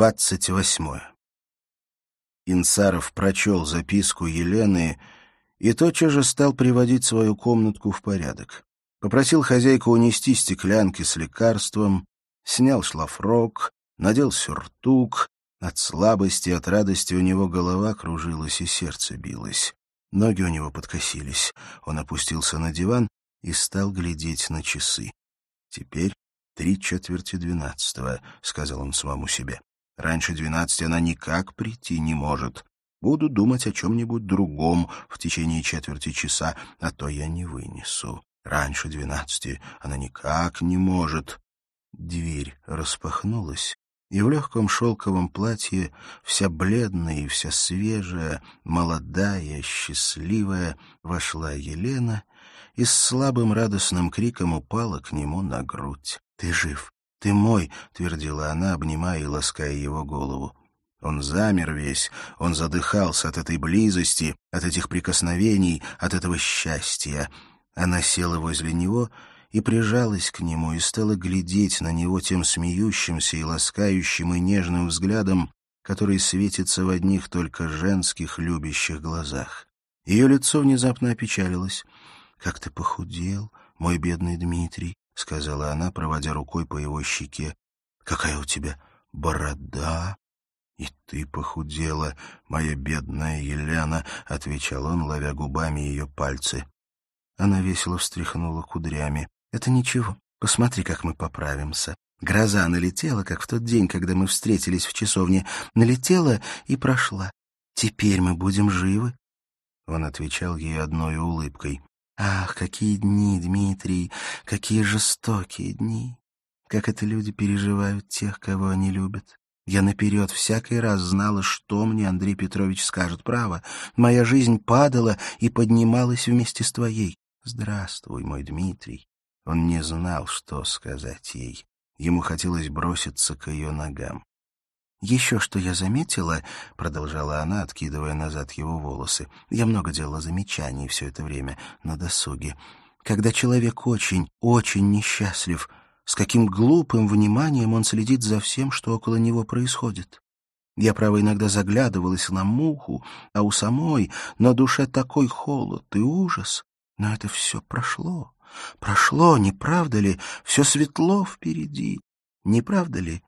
двадцать восьмое. Инсаров прочел записку Елены и тотчас же стал приводить свою комнатку в порядок. Попросил хозяйку унести стеклянки с лекарством, снял шлафрок, надел сюртук. От слабости, от радости у него голова кружилась и сердце билось. Ноги у него подкосились. Он опустился на диван и стал глядеть на часы. Теперь три четверти двенадцатого, — сказал он самому себе. Раньше двенадцати она никак прийти не может. Буду думать о чем-нибудь другом в течение четверти часа, а то я не вынесу. Раньше двенадцати она никак не может. Дверь распахнулась, и в легком шелковом платье, вся бледная и вся свежая, молодая, счастливая, вошла Елена и с слабым радостным криком упала к нему на грудь. «Ты жив! Ты мой!» — твердила она, обнимая и лаская его голову. Он замер весь, он задыхался от этой близости, от этих прикосновений, от этого счастья. Она села возле него и прижалась к нему, и стала глядеть на него тем смеющимся и ласкающим и нежным взглядом, который светится в одних только женских любящих глазах. Ее лицо внезапно опечалилось. «Как ты похудел, мой бедный Дмитрий!» — сказала она, проводя рукой по его щеке. — Какая у тебя борода! — И ты похудела, моя бедная Елена, — отвечал он, ловя губами ее пальцы. Она весело встряхнула кудрями. — Это ничего. Посмотри, как мы поправимся. Гроза налетела, как в тот день, когда мы встретились в часовне. Налетела и прошла. Теперь мы будем живы. Он отвечал ей одной улыбкой. Ах, какие дни, Дмитрий, какие жестокие дни! Как это люди переживают тех, кого они любят. Я наперед всякий раз знала, что мне Андрей Петрович скажет. Право, моя жизнь падала и поднималась вместе с твоей. Здравствуй, мой Дмитрий. Он не знал, что сказать ей. Ему хотелось броситься к ее ногам. «Еще что я заметила», — продолжала она, откидывая назад его волосы, «я много делала замечаний все это время на досуге. Когда человек очень, очень несчастлив, с каким глупым вниманием он следит за всем, что около него происходит. Я, право, иногда заглядывалась на муху, а у самой на душе такой холод и ужас. Но это все прошло. Прошло, не правда ли? Все светло впереди. Не правда ли?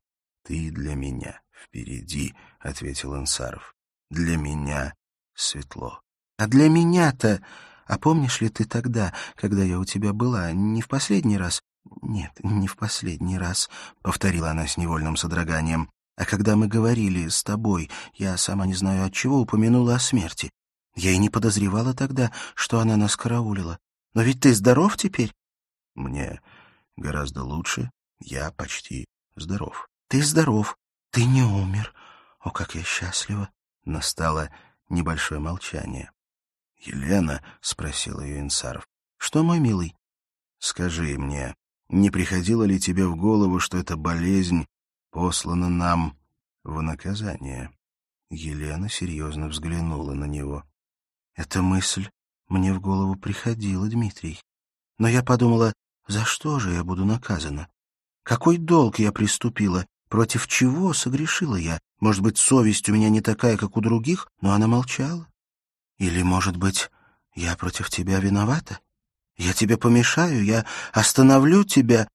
Ты для меня впереди, — ответил Ансаров. — Для меня светло. — А для меня-то... А помнишь ли ты тогда, когда я у тебя была, не в последний раз? — Нет, не в последний раз, — повторила она с невольным содроганием. — А когда мы говорили с тобой, я сама не знаю от чего упомянула о смерти. Я и не подозревала тогда, что она нас караулила. Но ведь ты здоров теперь? — Мне гораздо лучше. Я почти здоров. — Ты здоров. «Ты не умер. О, как я счастлива!» Настало небольшое молчание. «Елена?» — спросил ее Инсаров. «Что, мой милый?» «Скажи мне, не приходило ли тебе в голову, что эта болезнь послана нам в наказание?» Елена серьезно взглянула на него. «Эта мысль мне в голову приходила, Дмитрий. Но я подумала, за что же я буду наказана? Какой долг я приступила? Против чего согрешила я? Может быть, совесть у меня не такая, как у других, но она молчала? Или, может быть, я против тебя виновата? Я тебе помешаю, я остановлю тебя.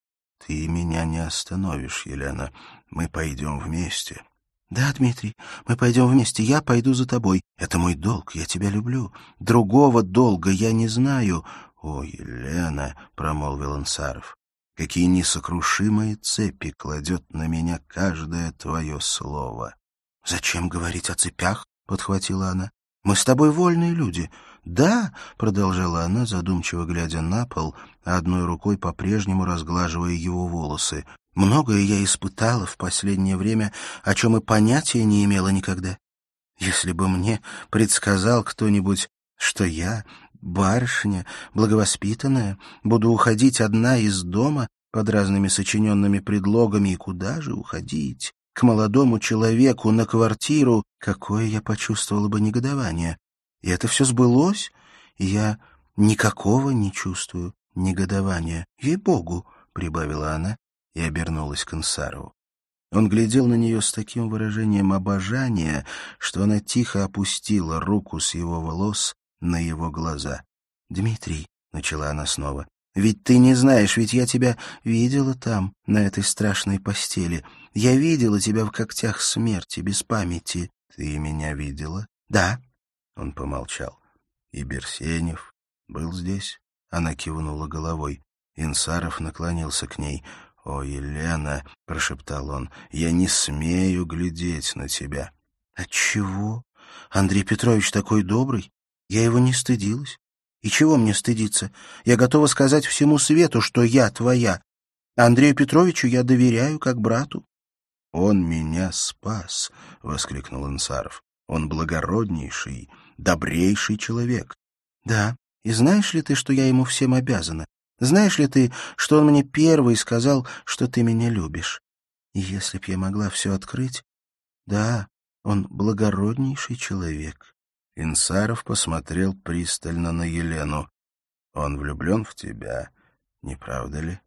Ты меня не остановишь, Елена. Мы пойдем вместе. Да, Дмитрий, мы пойдем вместе. Я пойду за тобой. Это мой долг, я тебя люблю. Другого долга я не знаю. О, Елена, промолвил Ансаров. Какие несокрушимые цепи кладет на меня каждое твое слово. — Зачем говорить о цепях? — подхватила она. — Мы с тобой вольные люди. — Да, — продолжала она, задумчиво глядя на пол, одной рукой по-прежнему разглаживая его волосы. — Многое я испытала в последнее время, о чем и понятия не имела никогда. Если бы мне предсказал кто-нибудь, что я, барышня, благовоспитанная, буду уходить одна из дома под разными сочиненными предлогами, и куда же уходить? К молодому человеку на квартиру, какое я почувствовала бы негодование. И это все сбылось, и я никакого не чувствую негодования. Ей-богу, — прибавила она и обернулась к Инсарову. Он глядел на нее с таким выражением обожания, что она тихо опустила руку с его волос на его глаза. «Дмитрий», — начала она снова, — «ведь ты не знаешь, ведь я тебя видела там, на этой страшной постели. Я видела тебя в когтях смерти, без памяти». «Ты меня видела?» «Да». Он помолчал. «И Берсенев был здесь?» Она кивнула головой. Инсаров наклонился к ней. «О, Елена!» — прошептал он. «Я не смею глядеть на тебя». «Отчего? Андрей Петрович такой добрый. Я его не стыдилась. И чего мне стыдиться? Я готова сказать всему свету, что я твоя. Андрею Петровичу я доверяю, как брату». «Он меня спас!» — воскликнул Инсаров. «Он благороднейший, добрейший человек». «Да, и знаешь ли ты, что я ему всем обязана? Знаешь ли ты, что он мне первый сказал, что ты меня любишь? И если б я могла все открыть... Да, он благороднейший человек. Инсаров посмотрел пристально на Елену. Он влюблен в тебя, не правда ли?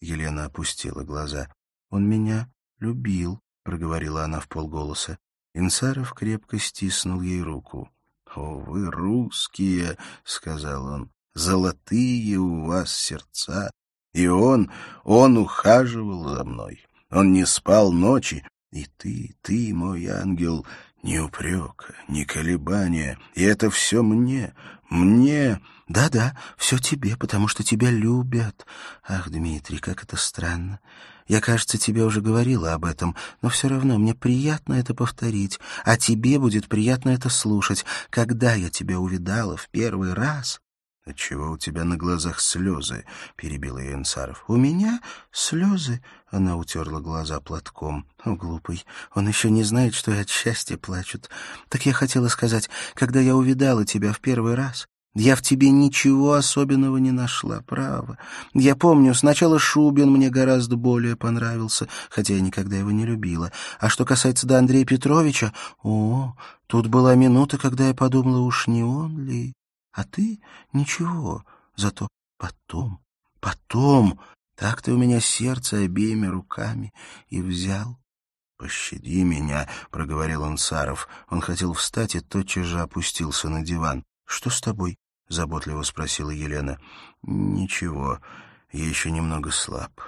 Елена опустила глаза. Он меня любил, проговорила она в полголоса. Инсаров крепко стиснул ей руку. «О, вы русские!» — сказал он золотые у вас сердца. И он, он ухаживал за мной. Он не спал ночи, и ты, ты, мой ангел, ни упрека, ни колебания. И это все мне, мне... Да-да, все тебе, потому что тебя любят. Ах, Дмитрий, как это странно. Я, кажется, тебе уже говорила об этом, но все равно мне приятно это повторить, а тебе будет приятно это слушать. Когда я тебя увидала в первый раз, «Отчего у тебя на глазах слезы?» — перебил ее Инсаров. «У меня слезы?» — она утерла глаза платком. «О, глупый, он еще не знает, что и от счастья плачут. Так я хотела сказать, когда я увидала тебя в первый раз, я в тебе ничего особенного не нашла, право. Я помню, сначала Шубин мне гораздо более понравился, хотя я никогда его не любила. А что касается до Андрея Петровича, о, тут была минута, когда я подумала, уж не он ли?» А ты ничего, зато потом, потом, так ты у меня сердце обеими руками и взял. «Пощади меня», — проговорил он Саров. Он хотел встать и тотчас же опустился на диван. «Что с тобой?» — заботливо спросила Елена. «Ничего, я еще немного слаб.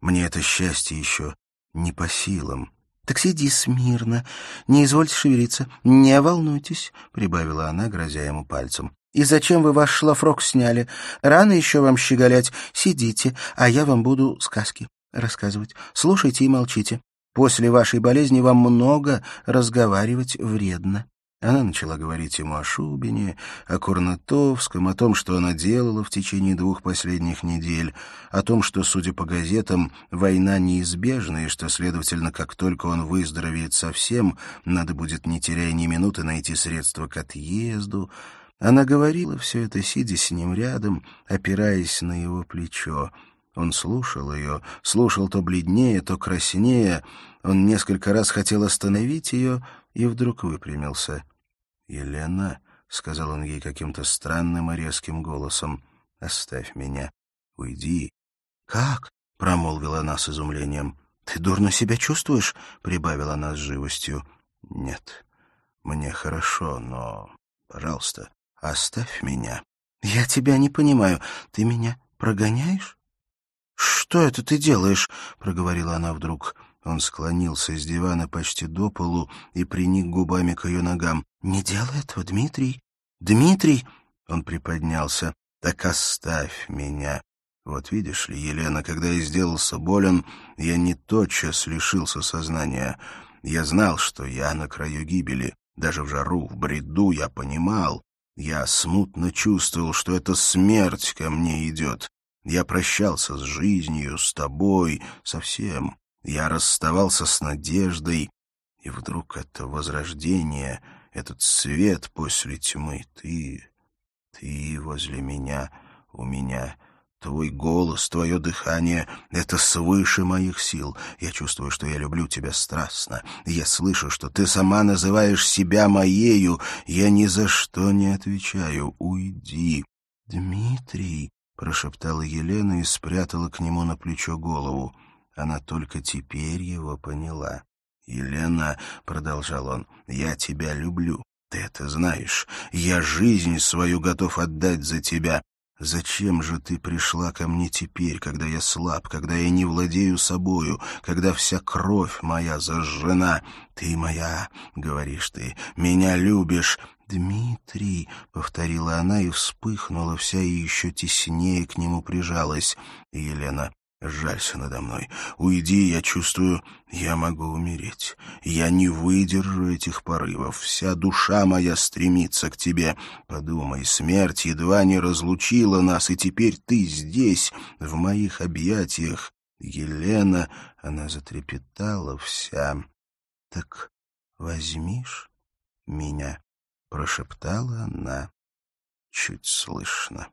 Мне это счастье еще не по силам». «Так сиди смирно, не извольте шевелиться, не волнуйтесь», — прибавила она, грозя ему пальцем. И зачем вы ваш шлафрок сняли? Рано еще вам щеголять. Сидите, а я вам буду сказки рассказывать. Слушайте и молчите. После вашей болезни вам много разговаривать вредно». Она начала говорить ему о Шубине, о Курнатовском, о том, что она делала в течение двух последних недель, о том, что, судя по газетам, война неизбежна, и что, следовательно, как только он выздоровеет совсем, надо будет, не теряя ни минуты, найти средства к отъезду, она говорила все это, сидя с ним рядом, опираясь на его плечо. Он слушал ее, слушал то бледнее, то краснее. Он несколько раз хотел остановить ее и вдруг выпрямился. «Елена», — сказал он ей каким-то странным и резким голосом, — «оставь меня, уйди». «Как?» — промолвила она с изумлением. «Ты дурно себя чувствуешь?» — прибавила она с живостью. «Нет, мне хорошо, но, пожалуйста, Оставь меня. Я тебя не понимаю. Ты меня прогоняешь? Что это ты делаешь? проговорила она вдруг. Он склонился с дивана почти до полу и приник губами к ее ногам. «Не делай этого, Дмитрий! Дмитрий!» Он приподнялся. «Так оставь меня!» Вот видишь ли, Елена, когда я сделался болен, я не тотчас лишился сознания. Я знал, что я на краю гибели. Даже в жару, в бреду я понимал. Я смутно чувствовал, что эта смерть ко мне идет. Я прощался с жизнью, с тобой, со всем. Я расставался с надеждой, и вдруг это возрождение, этот свет после тьмы, ты, ты возле меня, у меня — Твой голос, твое дыхание — это свыше моих сил. Я чувствую, что я люблю тебя страстно. Я слышу, что ты сама называешь себя моею. Я ни за что не отвечаю. Уйди. — Дмитрий, — прошептала Елена и спрятала к нему на плечо голову. Она только теперь его поняла. «Елена», — продолжал он, — «я тебя люблю. Ты это знаешь. Я жизнь свою готов отдать за тебя. Зачем же ты пришла ко мне теперь, когда я слаб, когда я не владею собою, когда вся кровь моя зажжена? Ты моя, говоришь ты, меня любишь. «Дмитрий», — повторила она и вспыхнула вся и еще теснее к нему прижалась. Елена Жалься надо мной. Уйди, я чувствую, я могу умереть. Я не выдержу этих порывов. Вся душа моя стремится к тебе. Подумай, смерть едва не разлучила нас, и теперь ты здесь, в моих объятиях. Елена, она затрепетала вся. Так возьмишь меня? Прошептала она чуть слышно.